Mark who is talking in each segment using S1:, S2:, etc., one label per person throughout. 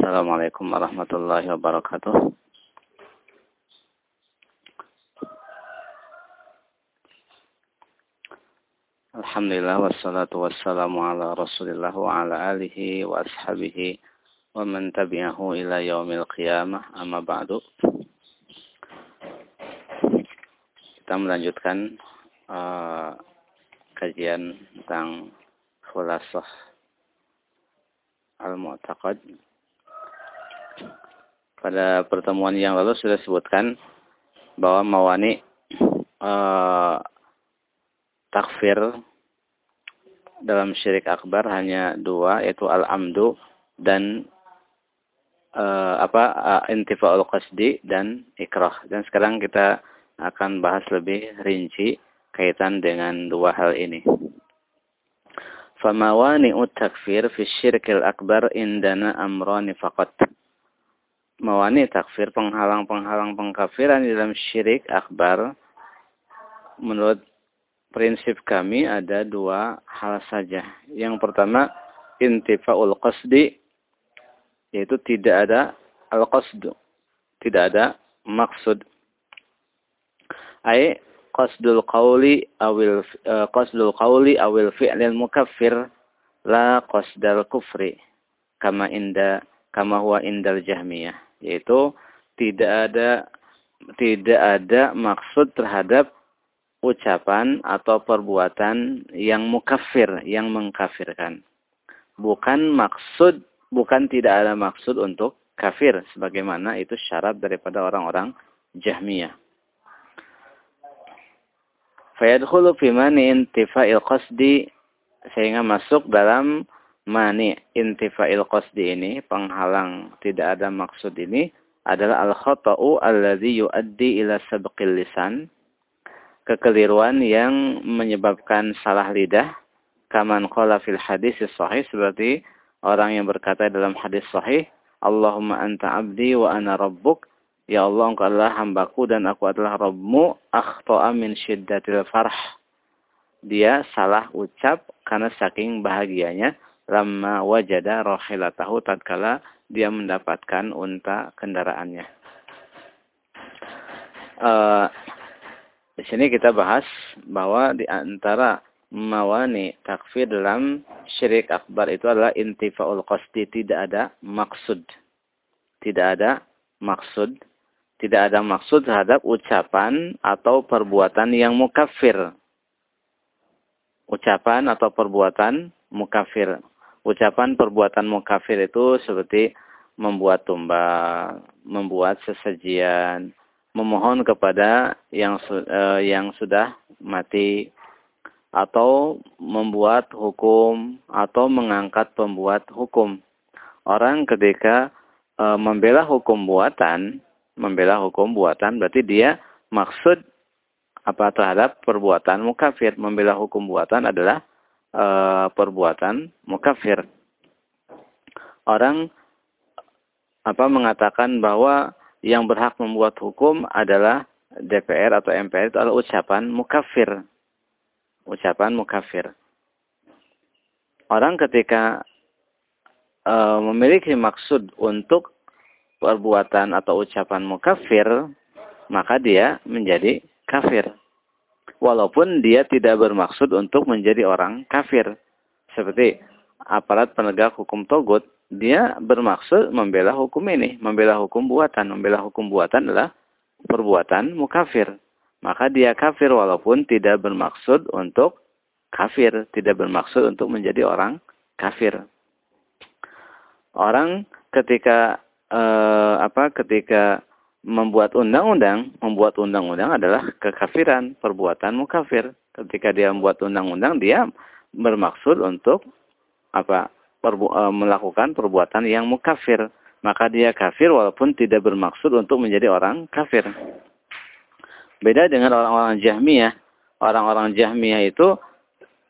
S1: Assalamualaikum warahmatullahi wabarakatuh. Alhamdulillah wassalatu wassalamu ala Rasulillah wa ala alihi wa ashabihi wa man tabi'ahu ila yaumil qiyamah amma ba'du. Kita melanjutkan uh, kajian tentang khulasah al-mu'taqad. Pada pertemuan yang lalu sudah sebutkan bahwa mawani uh, takfir dalam syirik akbar hanya dua yaitu al-amdu dan uh, apa uh, intifa'ul qasdi dan ikrah. Dan sekarang kita akan bahas lebih rinci kaitan dengan dua hal ini. Famawani'ut takfir fi syirkil akbar indana amrani faqat. Mawani takfir, penghalang-penghalang pengkafiran dalam syirik akbar, menurut prinsip kami ada dua hal saja. Yang pertama, intifa'ul qasdi, yaitu tidak ada al-qasdu. Tidak ada maksud. Ay, qasdul qawli awil uh, qasdul qawli awil fi'lil mukaffir la qasdal kufri kama inda kama huwa indal jahmiyah yaitu tidak ada tidak ada maksud terhadap ucapan atau perbuatan yang mukafir, yang mengkafirkan. Bukan maksud, bukan tidak ada maksud untuk kafir. Sebagaimana itu syarat daripada orang-orang Jahmiyah. Fayadkhulu fi mani intifa'il qasdi sehingga masuk dalam mani intifa'il qasdi ini, penghalang tidak ada maksud ini adalah al-khata'u alladhi yuaddi ila sabqil lisan. Kekeliruan yang menyebabkan salah lidah. Kaman qala fil hadis sahih seperti orang yang berkata dalam hadis sahih Allahumma anta abdi wa ana rabbuk. Ya Allah engkau adalah hambaku dan aku adalah Rabbmu. Akhta'a min syiddatil farh. Dia salah ucap karena saking bahagianya lama wajada rahilatahu tatkala dia mendapatkan unta kendaraannya. Uh, di sini kita bahas bahwa di antara mawani takfir dalam syirik akbar itu adalah intifa'ul qasdi. Tidak ada maksud. Tidak ada maksud. Tidak ada maksud terhadap ucapan atau perbuatan yang mukafir. Ucapan atau perbuatan mukafir. Ucapan perbuatan mukafir itu seperti membuat tumbal, membuat sesajian, memohon kepada yang uh, yang sudah mati atau membuat hukum atau mengangkat pembuat hukum. Orang ketika uh, membela hukum buatan, membela hukum buatan berarti dia maksud apa terhadap perbuatan mukafir. Membela hukum buatan adalah uh, perbuatan mukafir. Orang apa mengatakan bahwa yang berhak membuat hukum adalah DPR atau MPR itu adalah ucapan mukafir. Ucapan mukafir. Orang ketika e, memiliki maksud untuk perbuatan atau ucapan mukafir, maka dia menjadi kafir. Walaupun dia tidak bermaksud untuk menjadi orang kafir. Seperti aparat penegak hukum togut dia bermaksud membela hukum ini, membela hukum buatan. Membela hukum buatan adalah perbuatan mukafir. Maka dia kafir walaupun tidak bermaksud untuk kafir, tidak bermaksud untuk menjadi orang kafir. Orang ketika eh, apa ketika membuat undang-undang, membuat undang-undang adalah kekafiran, perbuatan mukafir. Ketika dia membuat undang-undang, dia bermaksud untuk apa? perbu e, melakukan perbuatan yang mukafir. Maka dia kafir walaupun tidak bermaksud untuk menjadi orang kafir. Beda dengan orang-orang Jahmiyah. Orang-orang Jahmiyah itu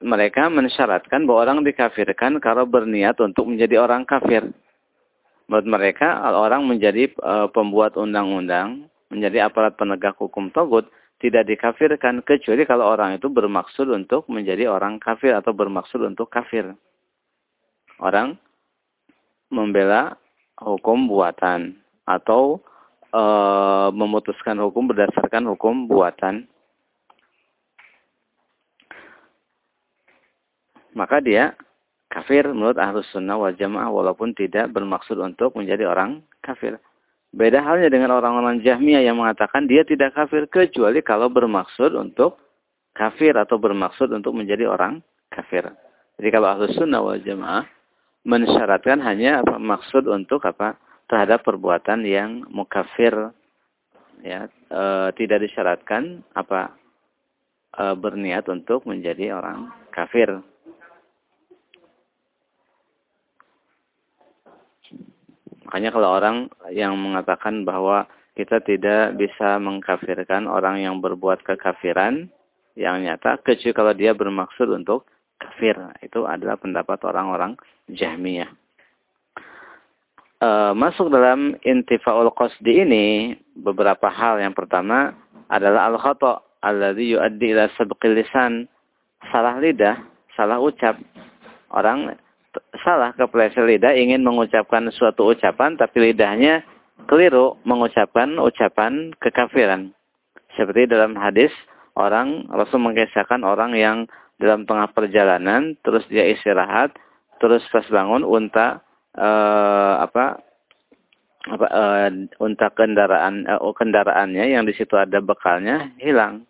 S1: mereka mensyaratkan bahwa orang dikafirkan kalau berniat untuk menjadi orang kafir. Menurut mereka, orang menjadi e, pembuat undang-undang, menjadi aparat penegak hukum togut, tidak dikafirkan kecuali kalau orang itu bermaksud untuk menjadi orang kafir atau bermaksud untuk kafir. Orang membela hukum buatan atau e, memutuskan hukum berdasarkan hukum buatan. Maka dia kafir menurut ahlus sunnah wal jamaah walaupun tidak bermaksud untuk menjadi orang kafir. Beda halnya dengan orang-orang jahmiyah yang mengatakan dia tidak kafir kecuali kalau bermaksud untuk kafir atau bermaksud untuk menjadi orang kafir. Jadi kalau ahlus sunnah wal jamaah mensyaratkan hanya apa maksud untuk apa terhadap perbuatan yang mukafir ya e, tidak disyaratkan apa e, berniat untuk menjadi orang kafir. Makanya kalau orang yang mengatakan bahwa kita tidak bisa mengkafirkan orang yang berbuat kekafiran yang nyata kecuali kalau dia bermaksud untuk kafir. Itu adalah pendapat orang-orang Jahmiyah. E, masuk dalam intifaul qasdi ini beberapa hal. Yang pertama adalah al-khata' alladhi yuaddi ila sabqil lisan. Salah lidah, salah ucap. Orang salah kepleset lidah ingin mengucapkan suatu ucapan tapi lidahnya keliru mengucapkan ucapan kekafiran. Seperti dalam hadis orang Rasul mengisahkan orang yang dalam tengah perjalanan terus dia istirahat terus pas bangun unta eh, apa apa eh, unta kendaraan eh, kendaraannya yang di situ ada bekalnya hilang.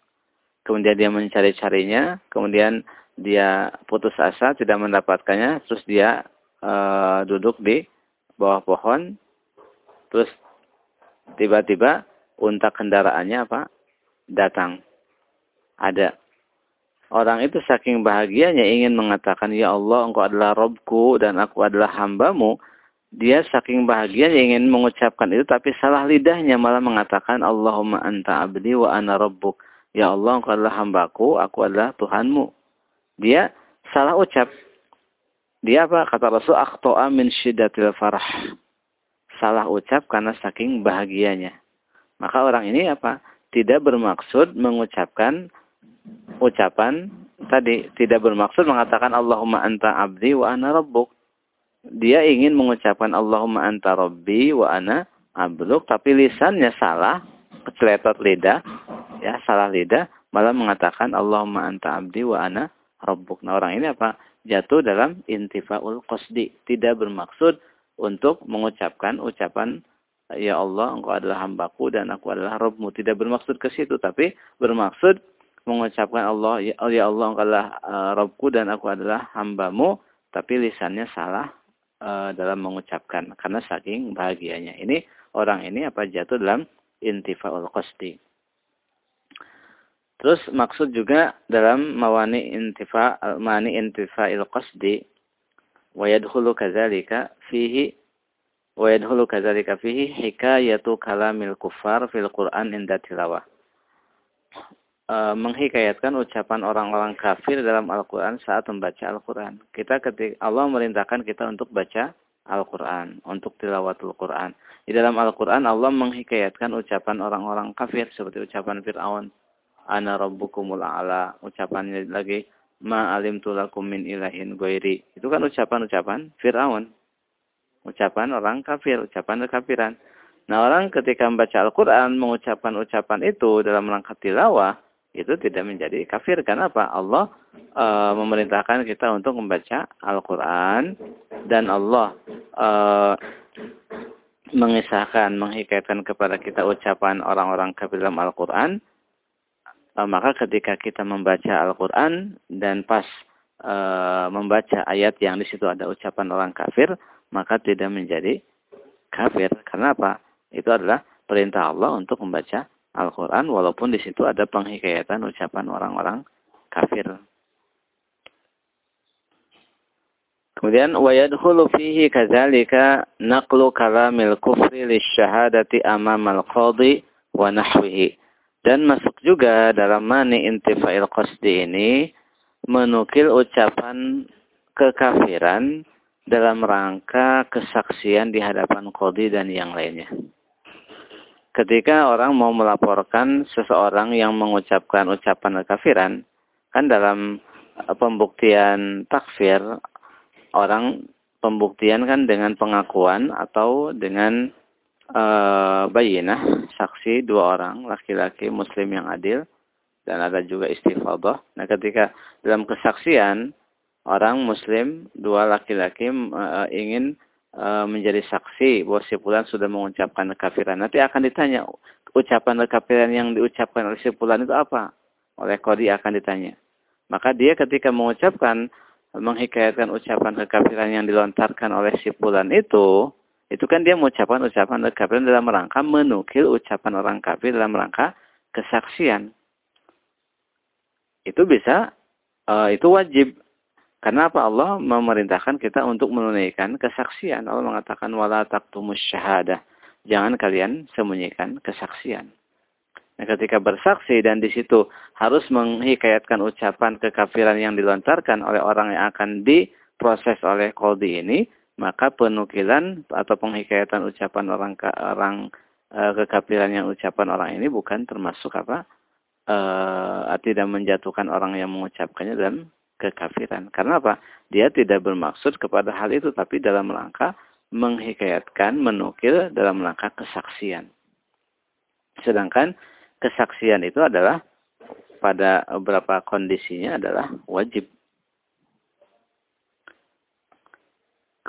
S1: Kemudian dia mencari-carinya, kemudian dia putus asa tidak mendapatkannya terus dia uh, duduk di bawah pohon terus tiba-tiba unta kendaraannya apa datang. Ada. Orang itu saking bahagianya ingin mengatakan ya Allah engkau adalah Robku dan aku adalah hambamu. Dia saking bahagianya ingin mengucapkan itu tapi salah lidahnya malah mengatakan Allahumma anta abdi wa ana rabbuk ya Allah engkau adalah hambaku aku adalah Tuhanmu dia salah ucap. Dia apa? Kata Rasul, akhto'a min syiddatil farah. Salah ucap karena saking bahagianya. Maka orang ini apa? Tidak bermaksud mengucapkan ucapan tadi. Tidak bermaksud mengatakan Allahumma anta abdi wa ana rabbuk. Dia ingin mengucapkan Allahumma anta rabbi wa ana abduk. Tapi lisannya salah. Keceletot lidah. Ya, salah lidah. Malah mengatakan Allahumma anta abdi wa ana Rabbuk. Nah orang ini apa? Jatuh dalam intifaul qasdi. Tidak bermaksud untuk mengucapkan ucapan Ya Allah, engkau adalah hambaku dan aku adalah Rabbmu. Tidak bermaksud ke situ, tapi bermaksud mengucapkan Allah, Ya, ya Allah, engkau adalah uh, Rabbku dan aku adalah hambamu. Tapi lisannya salah uh, dalam mengucapkan. Karena saking bahagianya. Ini orang ini apa jatuh dalam intifaul qasdi. Terus maksud juga dalam mawani intifa mani intifa il qasdi wa yadkhulu kadzalika fihi wa yadkhulu kadzalika fihi hikayatu kalamil kuffar fil Qur'an inda tilawah. E, menghikayatkan ucapan orang-orang kafir dalam Al-Qur'an saat membaca Al-Qur'an. Kita ketika Allah merintahkan kita untuk baca Al-Quran, untuk tilawatul Quran. Di dalam Al-Quran Allah menghikayatkan ucapan orang-orang kafir seperti ucapan Fir'aun ana rabbukumul a'la. Ucapannya lagi ma alimtu lakum min ilahin ghairi. Itu kan ucapan-ucapan Firaun. Ucapan orang kafir, ucapan kekafiran. Nah, orang ketika membaca Al-Qur'an mengucapkan ucapan itu dalam rangka tilawah, itu tidak menjadi kafir karena apa? Allah e, memerintahkan kita untuk membaca Al-Qur'an dan Allah e, mengisahkan, menghikayatkan kepada kita ucapan orang-orang kafir dalam Al-Qur'an Eh, maka ketika kita membaca Al-Quran dan pas e, membaca ayat yang di situ ada ucapan orang kafir, maka tidak menjadi kafir. Karena apa? Itu adalah perintah Allah untuk membaca Al-Quran walaupun di situ ada penghikayatan ucapan orang-orang kafir. Kemudian wa yadkhulu fihi kadzalika naqlu kalamil kufri lisyahadati amamal qadhi wa nahwihi. Dan masuk juga dalam mani intifa'il qasdi ini menukil ucapan kekafiran dalam rangka kesaksian di hadapan kodi dan yang lainnya. Ketika orang mau melaporkan seseorang yang mengucapkan ucapan kekafiran, kan dalam pembuktian takfir orang pembuktian kan dengan pengakuan atau dengan uh, bayinah, saksi dua orang, laki-laki muslim yang adil, dan ada juga istifadah. Nah ketika dalam kesaksian, orang muslim, dua laki-laki uh, ingin uh, menjadi saksi bahwa si Fulan sudah mengucapkan kekafiran. Nanti akan ditanya, ucapan kekafiran yang diucapkan oleh si Fulan itu apa? Oleh Kodi akan ditanya. Maka dia ketika mengucapkan menghikayatkan ucapan kekafiran yang dilontarkan oleh si Fulan itu, itu kan dia mengucapkan ucapan kekafiran dalam rangka menukil ucapan orang kafir dalam rangka kesaksian. Itu bisa, uh, itu wajib. Karena apa Allah memerintahkan kita untuk menunaikan kesaksian. Allah mengatakan wala taktumus syahadah. Jangan kalian sembunyikan kesaksian. Nah, ketika bersaksi dan di situ harus menghikayatkan ucapan kekafiran yang dilontarkan oleh orang yang akan diproses oleh koldi ini, maka penukilan atau penghikayatan ucapan orang orang e, kekafiran yang ucapan orang ini bukan termasuk apa? E, tidak menjatuhkan orang yang mengucapkannya dalam kekafiran. Karena apa? Dia tidak bermaksud kepada hal itu tapi dalam rangka menghikayatkan, menukil dalam rangka kesaksian. Sedangkan kesaksian itu adalah pada beberapa kondisinya adalah wajib.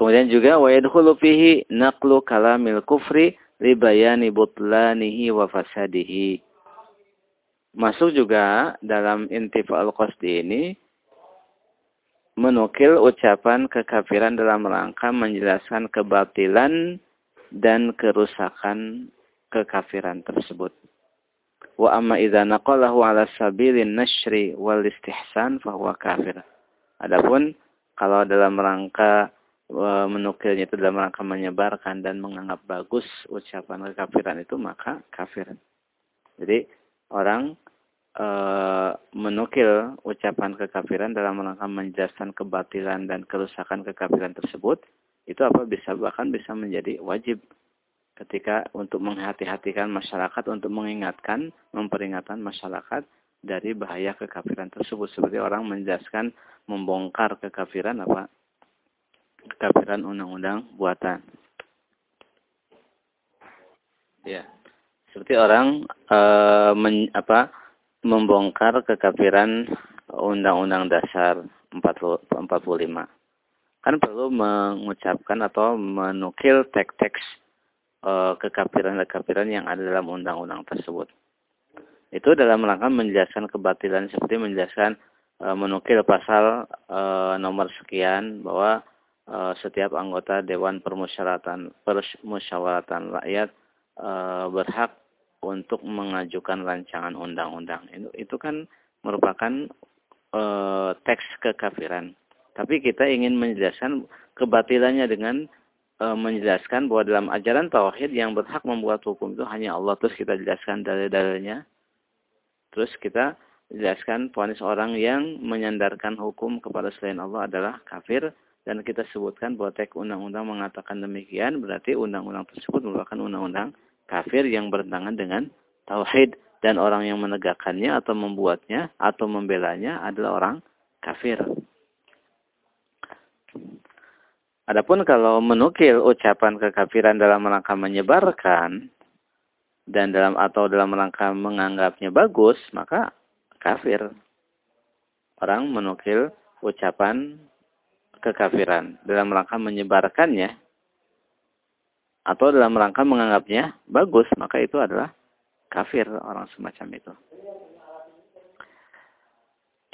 S1: Kemudian juga wa yadkhulu fihi naqlu kalamil kufri li bayani butlanihi wa fasadihi. Masuk juga dalam intifal qasdi ini menukil ucapan kekafiran dalam rangka menjelaskan kebatilan dan kerusakan kekafiran tersebut. Wa amma idza naqalahu ala sabilin nashri wal istihsan fahuwa kafir. Adapun kalau dalam rangka menukilnya itu dalam rangka menyebarkan dan menganggap bagus ucapan kekafiran itu maka kafir. Jadi orang e, menukil ucapan kekafiran dalam rangka menjelaskan kebatilan dan kerusakan kekafiran tersebut itu apa bisa bahkan bisa menjadi wajib ketika untuk menghati-hatikan masyarakat untuk mengingatkan, memperingatkan masyarakat dari bahaya kekafiran tersebut seperti orang menjelaskan membongkar kekafiran apa kekafiran undang-undang buatan. Ya. Seperti orang e, men, apa membongkar kekafiran undang-undang dasar 45. Kan perlu mengucapkan atau menukil teks-teks Eh, kekafiran-kekafiran yang ada dalam undang-undang tersebut. Itu dalam rangka menjelaskan kebatilan seperti menjelaskan e, menukil pasal e, nomor sekian bahwa e, setiap anggota Dewan Permusyawaratan Permusyawaratan Rakyat e, berhak untuk mengajukan rancangan undang-undang. Itu, itu kan merupakan e, teks kekafiran. Tapi kita ingin menjelaskan kebatilannya dengan menjelaskan bahwa dalam ajaran tauhid yang berhak membuat hukum itu hanya Allah terus kita jelaskan dalil-dalilnya terus kita jelaskan ponis orang yang menyandarkan hukum kepada selain Allah adalah kafir dan kita sebutkan bahwa teks undang-undang mengatakan demikian berarti undang-undang tersebut merupakan undang-undang kafir yang bertentangan dengan tauhid dan orang yang menegakkannya atau membuatnya atau membelanya adalah orang kafir. Adapun kalau menukil ucapan kekafiran dalam rangka menyebarkan dan dalam atau dalam rangka menganggapnya bagus, maka kafir. Orang menukil ucapan kekafiran dalam rangka menyebarkannya atau dalam rangka menganggapnya bagus, maka itu adalah kafir orang semacam itu.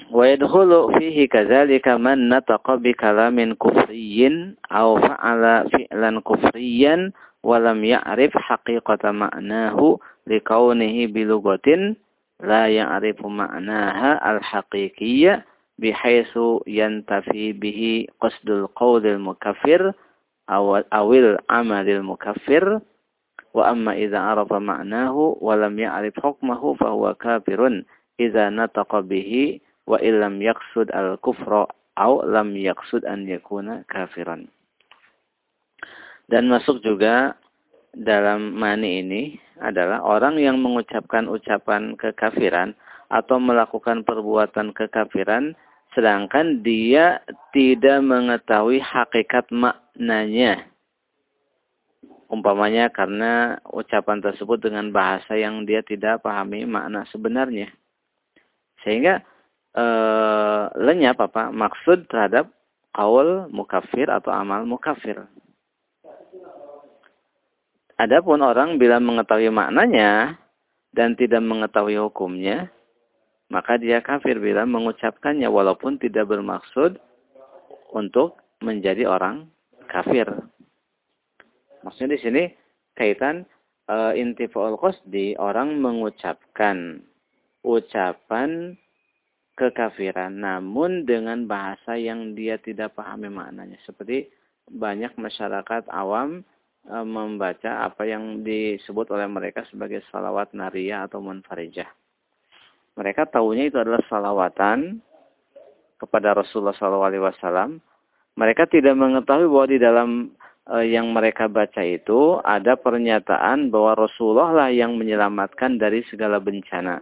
S1: Wa yadkhulu fihi kadzalika man nataqa bi kalamin kufriyyin aw fa'ala fi'lan kufriyyan wa lam ya'rif haqiqata ma'nahu li kaunihi bi lughatin la ya'rifu ma'naha al-haqiqiyyah bihaisu yantafi bihi qasdul القول المكفر awil amalil عمل wa amma إذا arafa ma'nahu wa lam حكمه hukmahu كافر. إذا kafirun به nataqa bihi wa illam أو al kufra aw lam yaqsud dan masuk juga dalam mani ini adalah orang yang mengucapkan ucapan kekafiran atau melakukan perbuatan kekafiran sedangkan dia tidak mengetahui hakikat maknanya. Umpamanya karena ucapan tersebut dengan bahasa yang dia tidak pahami makna sebenarnya. Sehingga e, lenyap apa maksud terhadap kaul mukafir atau amal mukafir. Adapun orang bila mengetahui maknanya dan tidak mengetahui hukumnya, maka dia kafir bila mengucapkannya walaupun tidak bermaksud untuk menjadi orang kafir. Maksudnya di sini kaitan uh, intifaul qasdi orang mengucapkan ucapan kekafiran namun dengan bahasa yang dia tidak pahami maknanya seperti banyak masyarakat awam uh, membaca apa yang disebut oleh mereka sebagai salawat naria atau munfarijah mereka tahunya itu adalah salawatan kepada Rasulullah SAW. Mereka tidak mengetahui bahwa di dalam e, yang mereka baca itu ada pernyataan bahwa Rasulullah lah yang menyelamatkan dari segala bencana.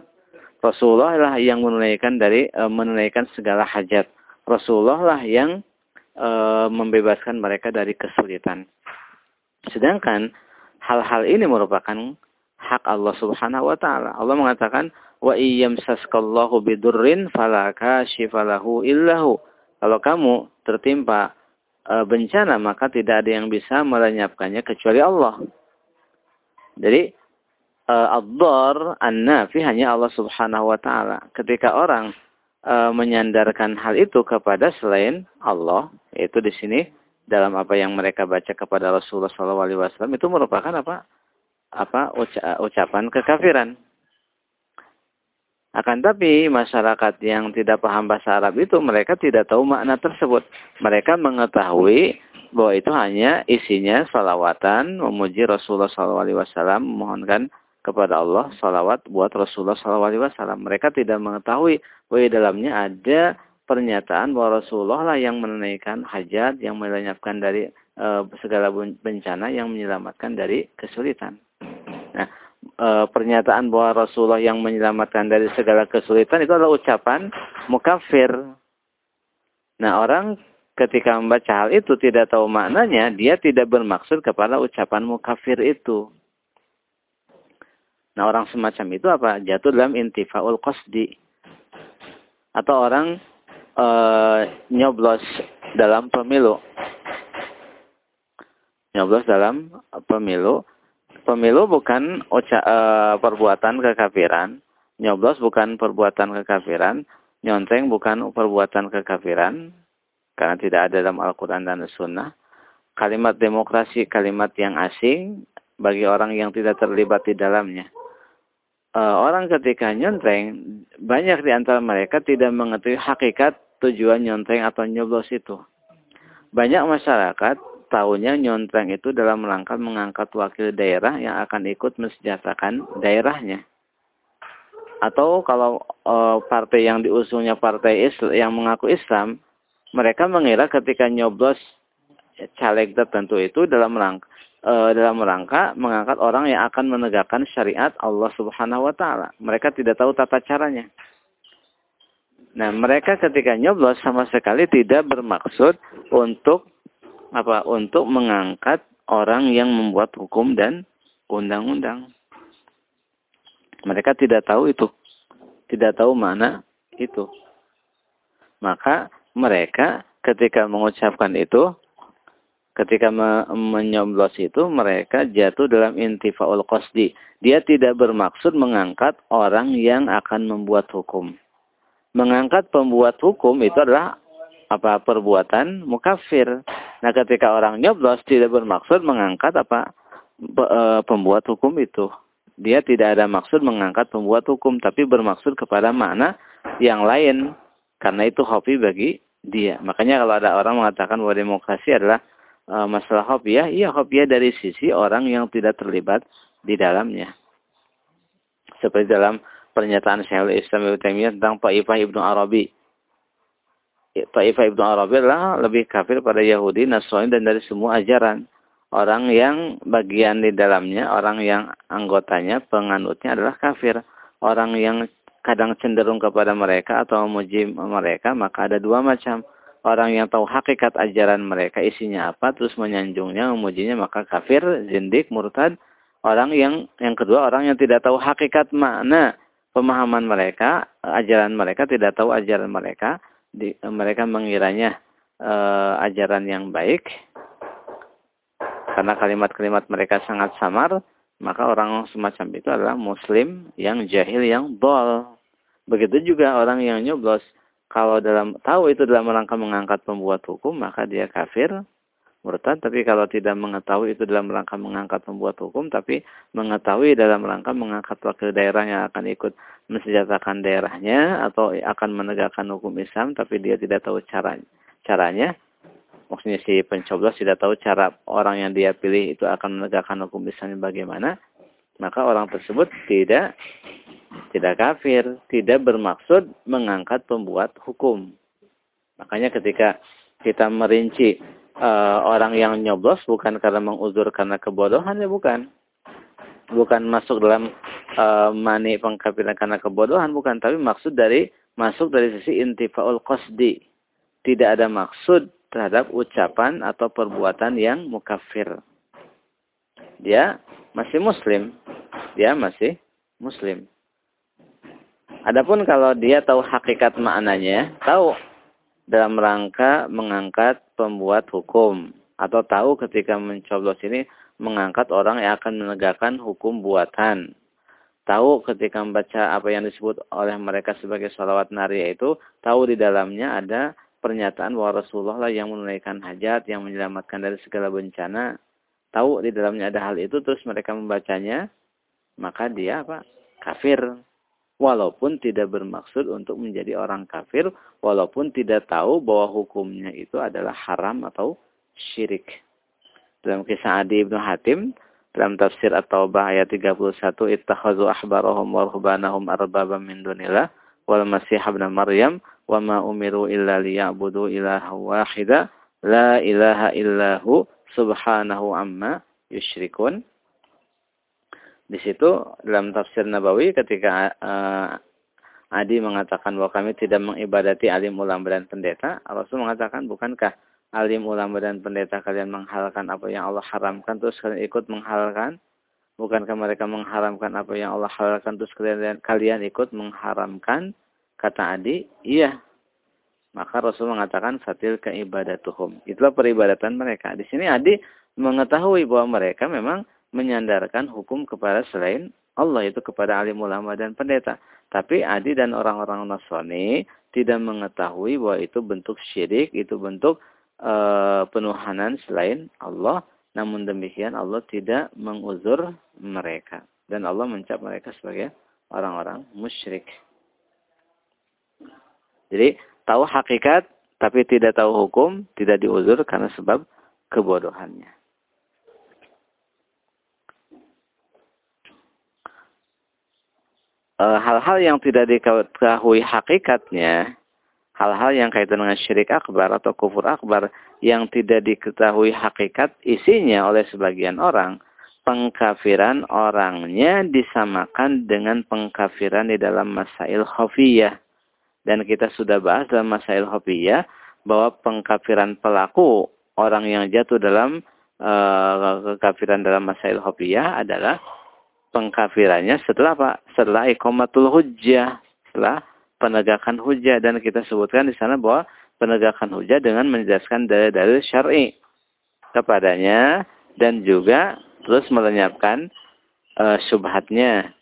S1: Rasulullah lah yang menunaikan dari e, menunaikan segala hajat. Rasulullah lah yang e, membebaskan mereka dari kesulitan. Sedangkan hal-hal ini merupakan hak Allah Subhanahu wa taala. Allah mengatakan wa saskallahu bidurrin fala kashifalahu illahu. Kalau kamu tertimpa e, bencana maka tidak ada yang bisa melenyapkannya kecuali Allah. Jadi e, ad-dar an-nafi hanya Allah Subhanahu wa taala. Ketika orang e, menyandarkan hal itu kepada selain Allah, yaitu di sini dalam apa yang mereka baca kepada Rasulullah SAW itu merupakan apa? apa ucapan kekafiran. Akan tapi masyarakat yang tidak paham bahasa Arab itu mereka tidak tahu makna tersebut. Mereka mengetahui bahwa itu hanya isinya salawatan memuji Rasulullah SAW memohonkan kepada Allah salawat buat Rasulullah SAW. Mereka tidak mengetahui bahwa di dalamnya ada pernyataan bahwa Rasulullah lah yang menunaikan hajat, yang melenyapkan dari e, segala bencana, yang menyelamatkan dari kesulitan. Nah, e, pernyataan bahwa Rasulullah yang menyelamatkan dari segala kesulitan itu adalah ucapan mukafir. Nah, orang ketika membaca hal itu tidak tahu maknanya, dia tidak bermaksud kepada ucapan mukafir itu. Nah, orang semacam itu apa? Jatuh dalam intifaul qasdi. Atau orang e, nyoblos dalam pemilu. Nyoblos dalam pemilu Pemilu bukan oca, e, perbuatan kekafiran. Nyoblos bukan perbuatan kekafiran. Nyonteng bukan perbuatan kekafiran. Karena tidak ada dalam Al-Quran dan Sunnah. Kalimat demokrasi, kalimat yang asing bagi orang yang tidak terlibat di dalamnya. E, orang ketika nyonteng, banyak di antara mereka tidak mengetahui hakikat tujuan nyonteng atau nyoblos itu. Banyak masyarakat tahunya nyontreng itu dalam rangka mengangkat wakil daerah yang akan ikut mensejahterakan daerahnya. Atau kalau e, partai yang diusungnya partai Islam yang mengaku Islam, mereka mengira ketika nyoblos caleg tertentu itu dalam rangka e, dalam rangka mengangkat orang yang akan menegakkan syariat Allah Subhanahu wa taala. Mereka tidak tahu tata caranya. Nah, mereka ketika nyoblos sama sekali tidak bermaksud untuk apa untuk mengangkat orang yang membuat hukum dan undang-undang. Mereka tidak tahu itu. Tidak tahu mana itu. Maka mereka ketika mengucapkan itu, ketika me menyoblos itu, mereka jatuh dalam intifaul qasdi. Dia tidak bermaksud mengangkat orang yang akan membuat hukum. Mengangkat pembuat hukum itu adalah apa perbuatan mukafir. Nah, ketika orang nyoblos tidak bermaksud mengangkat apa e, pembuat hukum itu. Dia tidak ada maksud mengangkat pembuat hukum, tapi bermaksud kepada makna yang lain. Karena itu hobi bagi dia. Makanya kalau ada orang mengatakan bahwa demokrasi adalah e, masalah hobiah, iya hobiah dari sisi orang yang tidak terlibat di dalamnya. Seperti dalam pernyataan Syekhul Islam Ibnu Taimiyah tentang Taifah Ibnu Arabi Taifah Ibnu Arabi adalah lebih kafir pada Yahudi, Nasrani dan dari semua ajaran. Orang yang bagian di dalamnya, orang yang anggotanya, penganutnya adalah kafir. Orang yang kadang cenderung kepada mereka atau memuji mereka, maka ada dua macam. Orang yang tahu hakikat ajaran mereka isinya apa, terus menyanjungnya, memujinya, maka kafir, zindik, murtad. Orang yang yang kedua, orang yang tidak tahu hakikat makna pemahaman mereka, ajaran mereka, tidak tahu ajaran mereka, di, mereka mengiranya uh, ajaran yang baik, karena kalimat-kalimat mereka sangat samar, maka orang semacam itu adalah muslim yang jahil yang bol. Begitu juga orang yang nyoblos. Kalau dalam tahu itu dalam rangka mengangkat pembuat hukum, maka dia kafir, murtad. Tapi kalau tidak mengetahui itu dalam rangka mengangkat pembuat hukum, tapi mengetahui dalam rangka mengangkat wakil daerah yang akan ikut mensejahterakan daerahnya atau akan menegakkan hukum Islam, tapi dia tidak tahu cara caranya. Maksudnya si pencoblos tidak tahu cara orang yang dia pilih itu akan menegakkan hukum Islam bagaimana. Maka orang tersebut tidak tidak kafir, tidak bermaksud mengangkat pembuat hukum. Makanya ketika kita merinci uh, orang yang nyoblos bukan karena menguzur karena kebodohan ya bukan. Bukan masuk dalam uh, mani pengkafiran karena kebodohan bukan, tapi maksud dari masuk dari sisi intifaul qasdi. Tidak ada maksud terhadap ucapan atau perbuatan yang mukafir. Dia masih muslim. Dia masih muslim. Adapun kalau dia tahu hakikat maknanya, tahu dalam rangka mengangkat pembuat hukum atau tahu ketika mencoblos ini mengangkat orang yang akan menegakkan hukum buatan. Tahu ketika membaca apa yang disebut oleh mereka sebagai salawat nari itu, tahu di dalamnya ada pernyataan bahwa Rasulullah lah yang menunaikan hajat, yang menyelamatkan dari segala bencana. Tahu di dalamnya ada hal itu, terus mereka membacanya, maka dia apa? Kafir walaupun tidak bermaksud untuk menjadi orang kafir, walaupun tidak tahu bahwa hukumnya itu adalah haram atau syirik. Dalam kisah Adi ibnu Hatim, dalam tafsir At-Taubah ayat 31, Ittakhadhu ahbarahum wa ruhbanahum arbaba min dunillah, wal masih ibn Maryam, wa ma umiru illa liya'budu ilaha wahida, la ilaha illahu subhanahu amma yushrikun. Di situ dalam tafsir Nabawi ketika uh, Adi mengatakan bahwa kami tidak mengibadati alim ulama dan pendeta, Rasul mengatakan bukankah alim ulama dan pendeta kalian menghalalkan apa yang Allah haramkan terus kalian ikut menghalalkan? Bukankah mereka mengharamkan apa yang Allah halalkan terus kalian kalian ikut mengharamkan? Kata Adi, iya. Maka Rasul mengatakan fatil keibadatuhum. Itulah peribadatan mereka. Di sini Adi mengetahui bahwa mereka memang menyandarkan hukum kepada selain Allah itu kepada alim ulama dan pendeta. Tapi Adi dan orang-orang Nasrani tidak mengetahui bahwa itu bentuk syirik, itu bentuk uh, penuhanan selain Allah. Namun demikian Allah tidak menguzur mereka. Dan Allah mencap mereka sebagai orang-orang musyrik. Jadi tahu hakikat tapi tidak tahu hukum, tidak diuzur karena sebab kebodohannya. Hal-hal yang tidak diketahui hakikatnya, hal-hal yang kaitan dengan syirik akbar atau kufur akbar yang tidak diketahui hakikat isinya oleh sebagian orang, pengkafiran orangnya disamakan dengan pengkafiran di dalam masail khafiyah. Dan kita sudah bahas dalam masail khafiyah bahwa pengkafiran pelaku orang yang jatuh dalam uh, kekafiran dalam masail khafiyah adalah pengkafirannya setelah apa? Setelah ikomatul hujjah, setelah penegakan hujjah dan kita sebutkan di sana bahwa penegakan hujjah dengan menjelaskan dalil-dalil syar'i kepadanya dan juga terus melenyapkan uh, syubhatnya.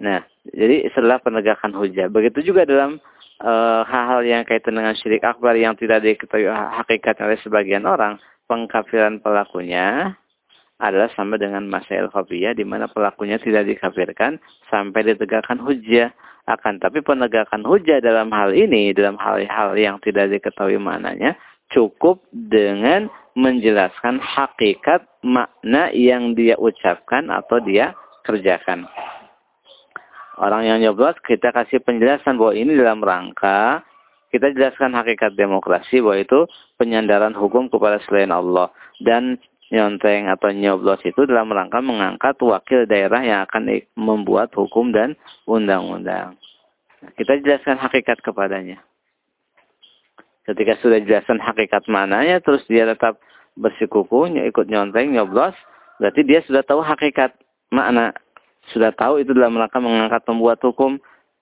S1: Nah, jadi setelah penegakan hujjah, begitu juga dalam eh, hal-hal uh, yang kaitan dengan syirik akbar yang tidak diketahui hakikat oleh sebagian orang, pengkafiran pelakunya adalah sama dengan masail khafiyah di mana pelakunya tidak dikafirkan sampai ditegakkan hujjah. Akan tapi penegakan hujjah dalam hal ini, dalam hal-hal yang tidak diketahui maknanya, cukup dengan menjelaskan hakikat makna yang dia ucapkan atau dia kerjakan. Orang yang nyoblos kita kasih penjelasan bahwa ini dalam rangka kita jelaskan hakikat demokrasi bahwa itu penyandaran hukum kepada selain Allah dan nyonteng atau nyoblos itu dalam rangka mengangkat wakil daerah yang akan membuat hukum dan undang-undang. Kita jelaskan hakikat kepadanya. Ketika sudah jelaskan hakikat mananya, terus dia tetap bersikuku, ikut nyonteng, nyoblos, berarti dia sudah tahu hakikat makna. Sudah tahu itu dalam rangka mengangkat pembuat hukum.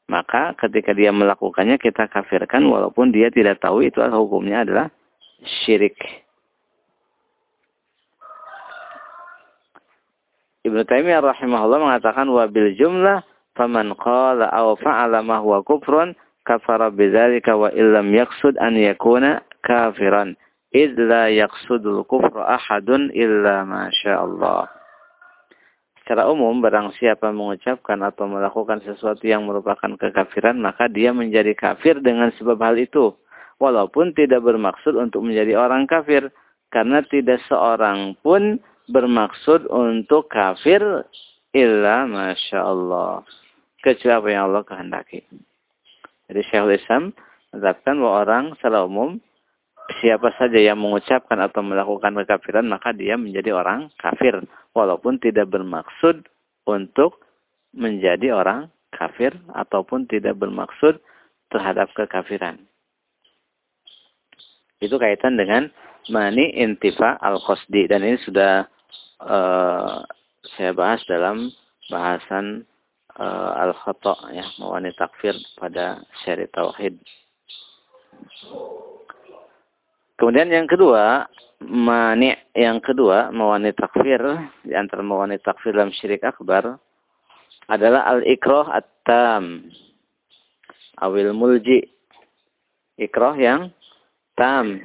S1: Maka ketika dia melakukannya kita kafirkan walaupun dia tidak tahu itu hukumnya adalah syirik. Ibnu Taimiyah rahimahullah mengatakan wabil jumlah faman qala aw fa'ala ma huwa kufrun kafara bidzalika wa illam yaqsud an yakuna kafiran id la yaqsudul kufra ahadun illa ma Allah. Secara umum, barang siapa mengucapkan atau melakukan sesuatu yang merupakan kekafiran, maka dia menjadi kafir dengan sebab hal itu. Walaupun tidak bermaksud untuk menjadi orang kafir. Karena tidak seorang pun bermaksud untuk kafir illa Masya Allah. Kecuali apa yang Allah kehendaki. Jadi Syekhul Islam menetapkan bahwa orang secara umum siapa saja yang mengucapkan atau melakukan kekafiran maka dia menjadi orang kafir walaupun tidak bermaksud untuk menjadi orang kafir ataupun tidak bermaksud terhadap kekafiran. Itu kaitan dengan mani intifa al-qasdi dan ini sudah uh, saya bahas dalam bahasan uh, al-khata ya mawani takfir pada syari tauhid. Kemudian yang kedua, mani yang kedua, mawani takfir, di antara mawani takfir dalam syirik akbar, adalah al-ikrah at-tam. Awil mulji. Ikrah yang tam.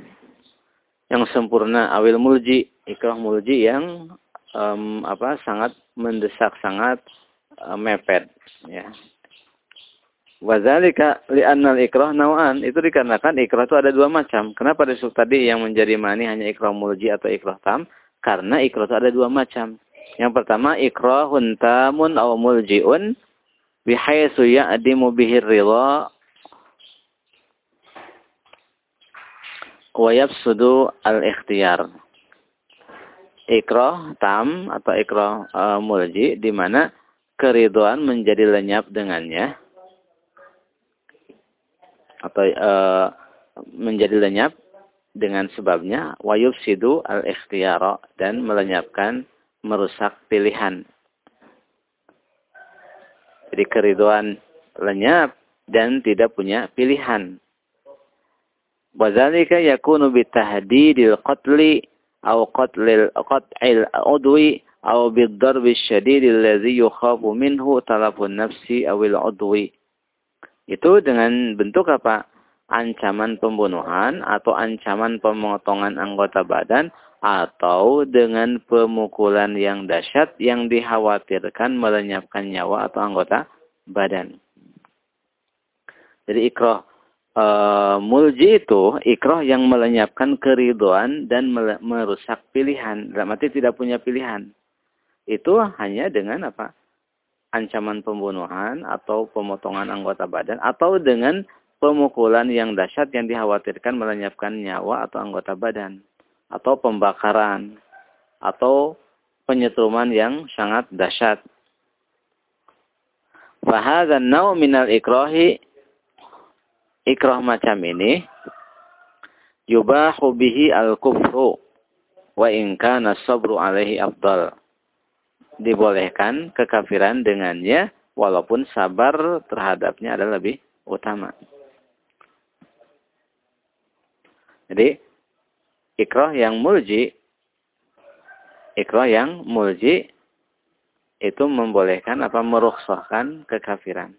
S1: Yang sempurna. Awil mulji. Ikrah mulji yang um, apa sangat mendesak, sangat um, mepet. Ya. Wazalika li'annal ikrah nawan. Itu dikarenakan ikrah itu ada dua macam. Kenapa disebut tadi yang menjadi mani hanya ikrah mulji atau ikrah tam? Karena ikrah itu ada dua macam. Yang pertama ikrahun tamun aw muljiun bihaisu ya'dimu bihir ridha wa yafsudu al-ikhtiyar. Ikrah tam atau ikrah uh, mulji di mana keriduan menjadi lenyap dengannya atau e, menjadi lenyap dengan sebabnya wayub sidu al ikhtiyara dan melenyapkan merusak pilihan. Jadi keriduan lenyap dan tidak punya pilihan. Wadzalika yakunu bitahdidil qatli aw qatlil qat'il udwi aw bid-darbi syadid alladhi yukhafu minhu talafun nafsi awil udwi. Itu dengan bentuk apa? Ancaman pembunuhan atau ancaman pemotongan anggota badan atau dengan pemukulan yang dahsyat yang dikhawatirkan melenyapkan nyawa atau anggota badan. Jadi ikroh e, mulji itu ikroh yang melenyapkan keriduan dan merusak pilihan. Dalam arti tidak punya pilihan. Itu hanya dengan apa? ancaman pembunuhan atau pemotongan anggota badan atau dengan pemukulan yang dahsyat yang dikhawatirkan melenyapkan nyawa atau anggota badan atau pembakaran atau penyetruman yang sangat dahsyat. Fahadzan nau minal ikrahi ikrah macam ini yubahu bihi al-kufru wa in kana sabru alaihi afdal dibolehkan kekafiran dengannya walaupun sabar terhadapnya adalah lebih utama. Jadi ikroh yang mulji ikroh yang mulji itu membolehkan apa meruksahkan kekafiran.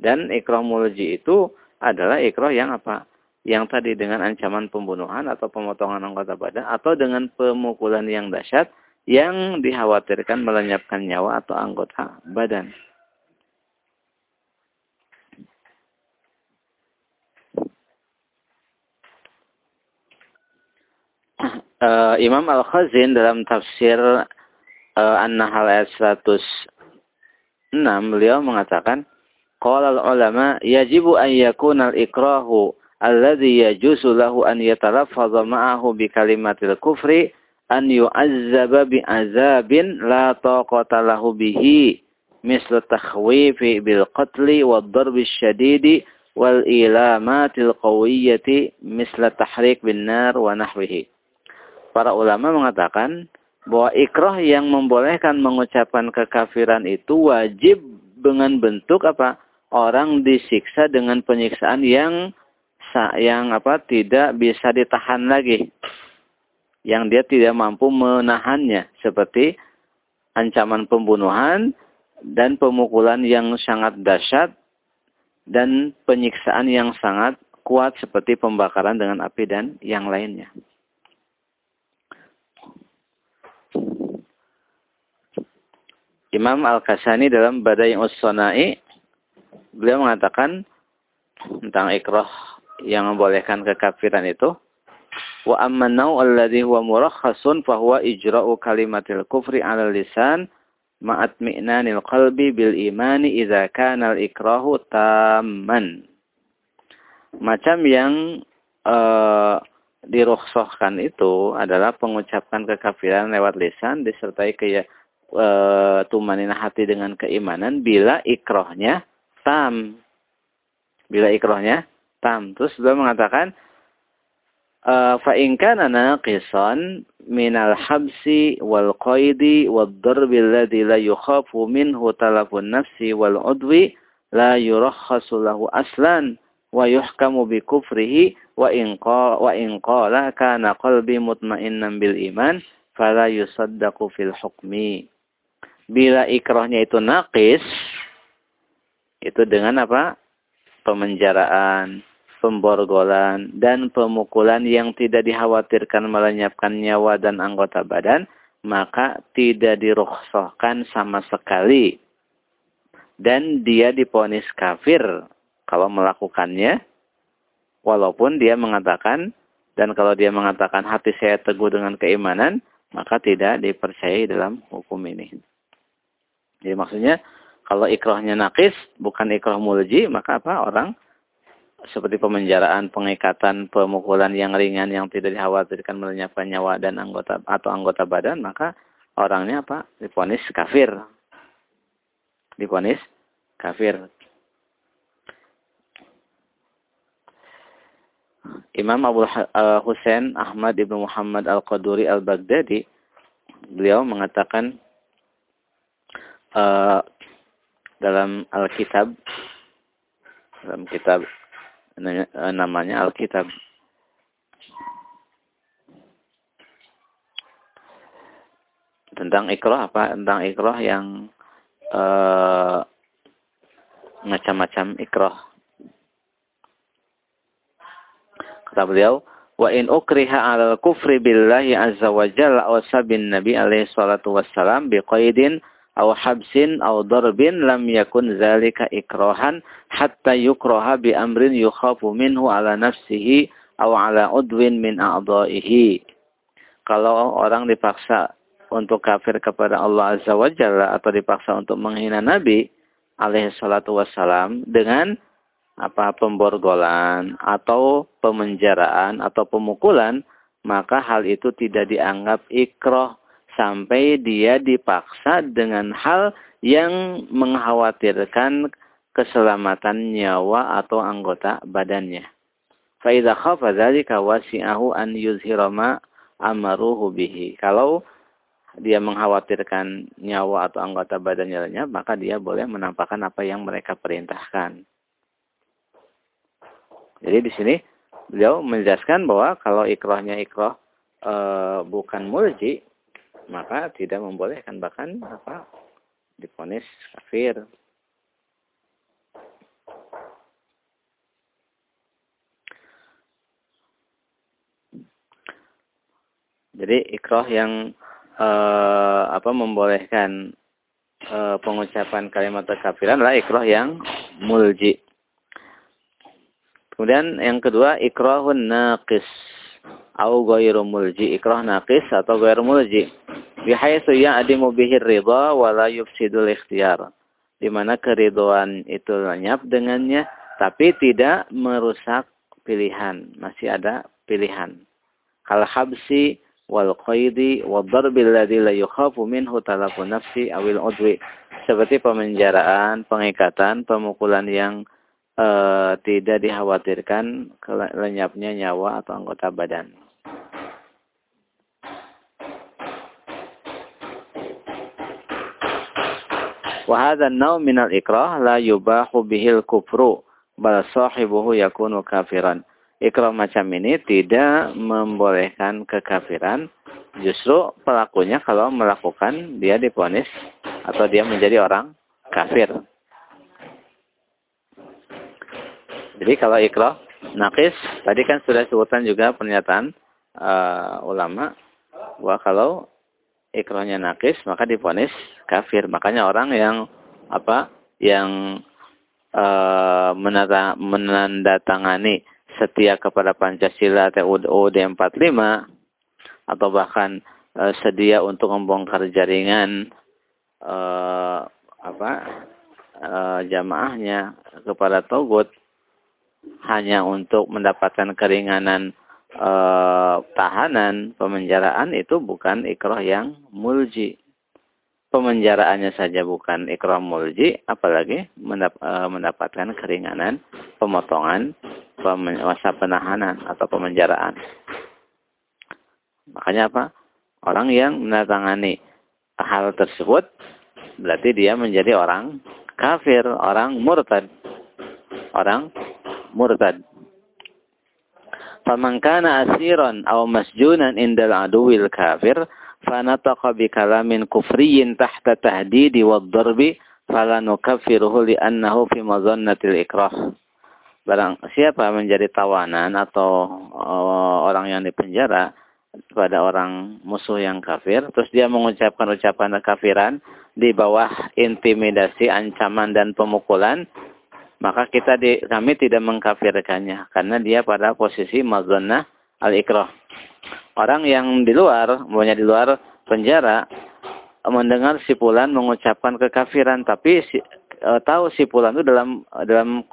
S1: Dan ikroh mulji itu adalah ikroh yang apa? Yang tadi dengan ancaman pembunuhan atau pemotongan anggota badan atau dengan pemukulan yang dahsyat yang dikhawatirkan melenyapkan nyawa atau anggota badan. Uh, Imam Al-Khazin dalam tafsir uh, An-Nahl ayat 106 beliau mengatakan qala al-ulama yajibu an yakuna al-ikrahu alladhi yajuzu lahu an yatalaffadha ma'ahu bi kalimatil kufri an yu'azzaba azabin la taqata lahu bihi mislu takhwifi bil qatli wad darbi syadidi wal. Para ulama mengatakan bahwa ikrah yang membolehkan mengucapkan kekafiran itu wajib dengan bentuk apa? Orang disiksa dengan penyiksaan yang yang apa tidak bisa ditahan lagi. Yang dia tidak mampu menahannya seperti ancaman pembunuhan dan pemukulan yang sangat dahsyat dan penyiksaan yang sangat kuat seperti pembakaran dengan api dan yang lainnya. Imam Al-Kasani dalam Badai Us-Sonai, beliau mengatakan tentang ikrah yang membolehkan kekafiran itu, wa amma naw alladhi huwa murakhasun fahuwa ijra'u kalimatil kufri 'ala lisan ma'at mi'nanil qalbi bil imani idza kana al ikrahu tamman. Macam yang uh, dirukhsahkan itu adalah pengucapan kekafiran lewat lisan disertai ke e, tumanina hati dengan keimanan bila ikrohnya tam. Bila ikrohnya tam. Terus beliau mengatakan e, fa in kana naqisan minal habsi wal qaidi wad darbi alladhi la yukhafu minhu talafun nafsi wal udwi la yurakhasu lahu aslan wa yuhkamu bi kufrihi wa in wa in qala kana qalbi mutmainnan bil iman fala yusaddaqu fil hukmi bila ikrohnya itu nakis, itu dengan apa? Pemenjaraan, pemborgolan, dan pemukulan yang tidak dikhawatirkan melenyapkan nyawa dan anggota badan, maka tidak dirukhsahkan sama sekali. Dan dia diponis kafir kalau melakukannya, walaupun dia mengatakan, dan kalau dia mengatakan hati saya teguh dengan keimanan, maka tidak dipercayai dalam hukum ini. Jadi maksudnya kalau ikrahnya nakis bukan ikrah mulji maka apa orang seperti pemenjaraan, pengikatan, pemukulan yang ringan yang tidak dikhawatirkan melenyapkan nyawa dan anggota atau anggota badan maka orangnya apa diponis kafir. Diponis kafir. Imam Abu Hussein Ahmad ibnu Muhammad Al-Qaduri Al-Baghdadi beliau mengatakan uh, dalam Alkitab. Dalam kitab namanya Alkitab. Tentang ikrah apa? Tentang ikrah yang uh, macam-macam ikrah kata beliau wa in ukriha al kufri billahi azza wa jalla aw sabin nabi alaihi salatu wassalam biqaidin aw habsin aw darbin lam yakun zalika ikrahan hatta yukraha bi amrin yukhafu minhu ala nafsihi aw ala udwin min a'dha'ihi. Kalau orang dipaksa untuk kafir kepada Allah Azza wa Jalla atau dipaksa untuk menghina Nabi alaihi salatu wassalam dengan apa pemborgolan atau pemenjaraan atau pemukulan maka hal itu tidak dianggap ikroh sampai dia dipaksa dengan hal yang mengkhawatirkan keselamatan nyawa atau anggota badannya. Faidah khafa dzalika wasi'ahu an yuzhira ma amaruhu bihi. Kalau dia mengkhawatirkan nyawa atau anggota badannya, maka dia boleh menampakkan apa yang mereka perintahkan. Jadi di sini beliau menjelaskan bahwa kalau ikrahnya ikrah e, bukan mulji, maka tidak membolehkan bahkan apa diponis kafir. Jadi ikroh yang eh, apa membolehkan eh, pengucapan kalimat kekafiran adalah ikroh yang mulji. Kemudian yang kedua ikrohun naqis au ghairu mulji ikrah naqis atau ghairu mulji. Bihaitsu ya'dimu bihi ridha wa la yufsidul ikhtiyar. Di mana keridhaan itu lenyap dengannya tapi tidak merusak pilihan. Masih ada pilihan. Kal habsi wal qaidi wad darbi alladhi la yukhafu minhu talafun nafsi awil udwi. Seperti pemenjaraan, pengikatan, pemukulan yang uh, tidak dikhawatirkan lenyapnya nyawa atau anggota badan. Wahada nau minal ikrah la yubahu bihil kufru bal sahibuhu yakunu kafiran ikrah macam ini tidak membolehkan kekafiran. Justru pelakunya kalau melakukan dia diponis atau dia menjadi orang kafir. Jadi kalau ikrah nakis, tadi kan sudah sebutan juga pernyataan uh, ulama bahwa kalau ikrahnya nakis maka diponis kafir. Makanya orang yang apa yang uh, menandatangani setia kepada Pancasila TUUD 45 atau bahkan e, sedia untuk membongkar jaringan e, apa e, jamaahnya kepada Togut hanya untuk mendapatkan keringanan e, tahanan pemenjaraan itu bukan ikrah yang mulji pemenjaraannya saja bukan ikram mulji, apalagi eh, mendapatkan keringanan pemotongan masa penahanan atau pemenjaraan. Makanya apa? Orang yang menandatangani hal tersebut berarti dia menjadi orang kafir, orang murtad. Orang murtad. Faman kana asiran aw masjunan indal aduwil kafir fanataqa bi kalamin kufriyin tahta tahdidi wad darbi fala nukaffiruhu li'annahu fi mazannatil ikrah. Barang siapa menjadi tawanan atau uh, orang yang dipenjara pada orang musuh yang kafir, terus dia mengucapkan ucapan kafiran di bawah intimidasi, ancaman dan pemukulan, maka kita di, kami tidak mengkafirkannya karena dia pada posisi mazannah al-ikrah orang yang di luar, maunya di luar penjara, mendengar si Pulan mengucapkan kekafiran, tapi si, e, tahu si Pulan itu dalam dalam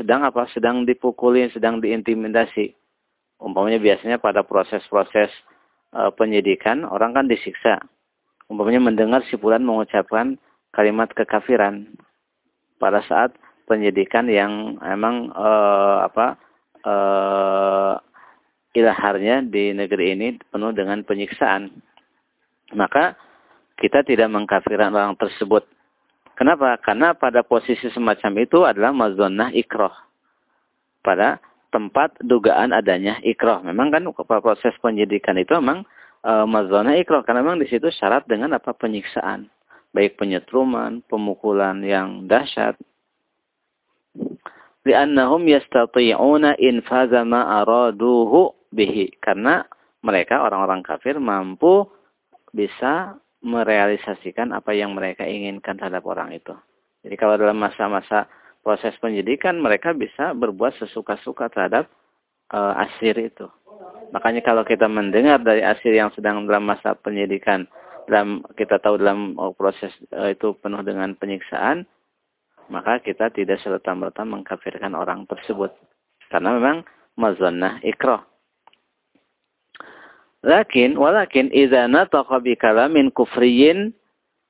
S1: sedang apa? Sedang dipukulin, sedang diintimidasi. Umpamanya biasanya pada proses-proses e, penyidikan orang kan disiksa. Umpamanya mendengar si Pulan mengucapkan kalimat kekafiran pada saat penyidikan yang emang e, apa? E, ilaharnya di negeri ini penuh dengan penyiksaan. Maka kita tidak mengkafirkan orang tersebut. Kenapa? Karena pada posisi semacam itu adalah mazonah ikroh. Pada tempat dugaan adanya ikroh. Memang kan proses penyidikan itu memang e, mazonah ikroh. Karena memang di situ syarat dengan apa penyiksaan. Baik penyetruman, pemukulan yang dahsyat, li'annahum yastati'una infaza ma bihi karena mereka orang-orang kafir mampu bisa merealisasikan apa yang mereka inginkan terhadap orang itu. Jadi kalau dalam masa-masa proses penyidikan mereka bisa berbuat sesuka-suka terhadap uh, asir itu. Makanya kalau kita mendengar dari asir yang sedang dalam masa penyidikan, dalam kita tahu dalam uh, proses uh, itu penuh dengan penyiksaan, maka kita tidak serta-merta mengkafirkan orang tersebut. Karena memang mazannah ikrah. Lakin, walakin idza nataqa bi kalamin kufriyin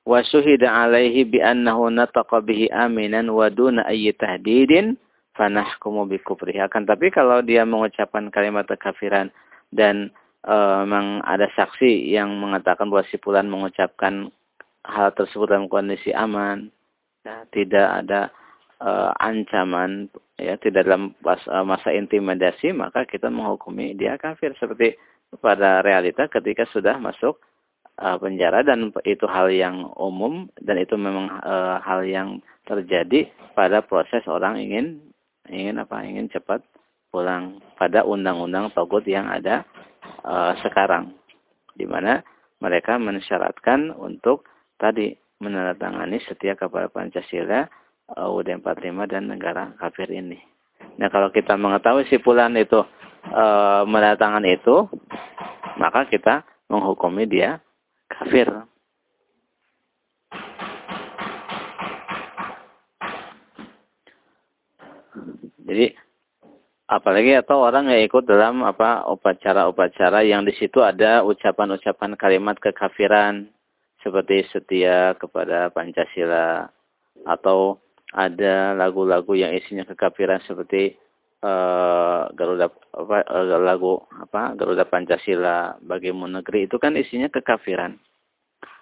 S1: wa syuhida alaihi bi annahu nataqa bihi aminan wa duna ayyi tahdidin fanahkumu bi kufrihi. Akan tapi kalau dia mengucapkan kalimat kekafiran dan e, memang ada saksi yang mengatakan bahwa si fulan mengucapkan hal tersebut dalam kondisi aman, ya, tidak ada uh, ancaman ya tidak dalam pas, uh, masa intimidasi maka kita menghukumi dia kafir. Seperti pada realita ketika sudah masuk uh, penjara dan itu hal yang umum dan itu memang uh, hal yang terjadi pada proses orang ingin ingin apa ingin cepat pulang pada undang-undang togut yang ada uh, sekarang. Di mana mereka mensyaratkan untuk tadi menandatangani setia kepada Pancasila, UUD 45 dan negara kafir ini. Nah, kalau kita mengetahui si pulan itu e, menandatangani itu, maka kita menghukumi dia kafir. Jadi apalagi atau orang yang ikut dalam apa upacara-upacara yang di situ ada ucapan-ucapan kalimat kekafiran seperti setia kepada Pancasila atau ada lagu-lagu yang isinya kekafiran seperti uh, Garuda apa uh, lagu apa Garuda Pancasila bagimu negeri itu kan isinya kekafiran.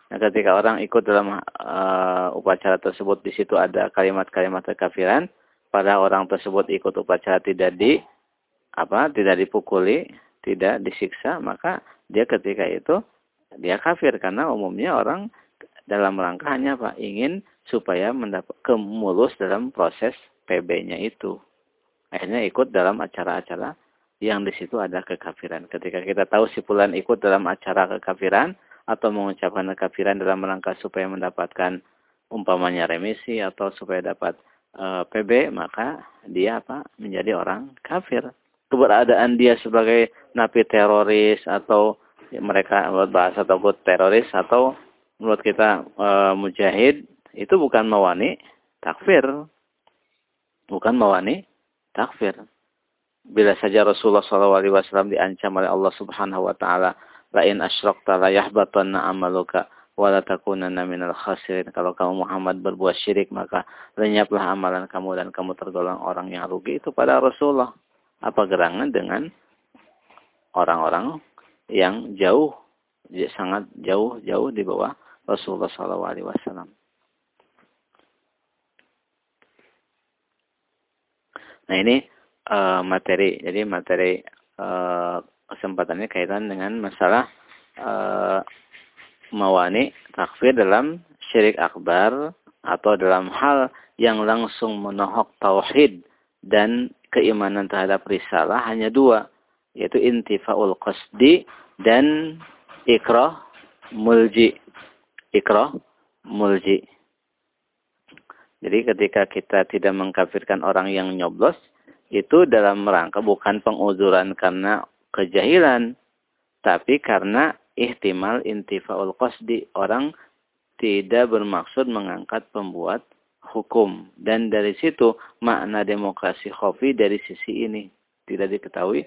S1: Nah, ketika orang ikut dalam uh, upacara tersebut di situ ada kalimat-kalimat kekafiran, pada orang tersebut ikut upacara tidak di apa tidak dipukuli, tidak disiksa, maka dia ketika itu dia kafir karena umumnya orang dalam rangka hanya apa ingin supaya mendapat kemulus dalam proses PB-nya itu. Akhirnya ikut dalam acara-acara yang di situ ada kekafiran. Ketika kita tahu si pulan ikut dalam acara kekafiran atau mengucapkan kekafiran dalam rangka supaya mendapatkan umpamanya remisi atau supaya dapat e, eh, PB, maka dia apa? menjadi orang kafir. Keberadaan dia sebagai napi teroris atau mereka bahasa tersebut teroris atau menurut kita e, mujahid itu bukan mawani takfir. Bukan mawani takfir. Bila saja Rasulullah SAW diancam oleh Allah Subhanahu wa taala, "La in asyrakta la yahbatanna amaluka wa la takunanna minal khasirin." Kalau kamu Muhammad berbuat syirik, maka lenyaplah amalan kamu dan kamu tergolong orang yang rugi. Itu pada Rasulullah. Apa gerangan dengan orang-orang yang jauh sangat jauh-jauh di bawah Rasulullah SAW. Nah ini uh, materi, jadi materi uh, kesempatannya kaitan dengan masalah uh, mawani takfir dalam syirik akbar atau dalam hal yang langsung menohok tauhid dan keimanan terhadap risalah hanya dua yaitu intifaul qasdi dan ikrah mulji ikrah mulji jadi ketika kita tidak mengkafirkan orang yang nyoblos, itu dalam rangka bukan penguzuran karena kejahilan, tapi karena ihtimal intifaul qasdi. Orang tidak bermaksud mengangkat pembuat hukum. Dan dari situ makna demokrasi khofi dari sisi ini. Tidak diketahui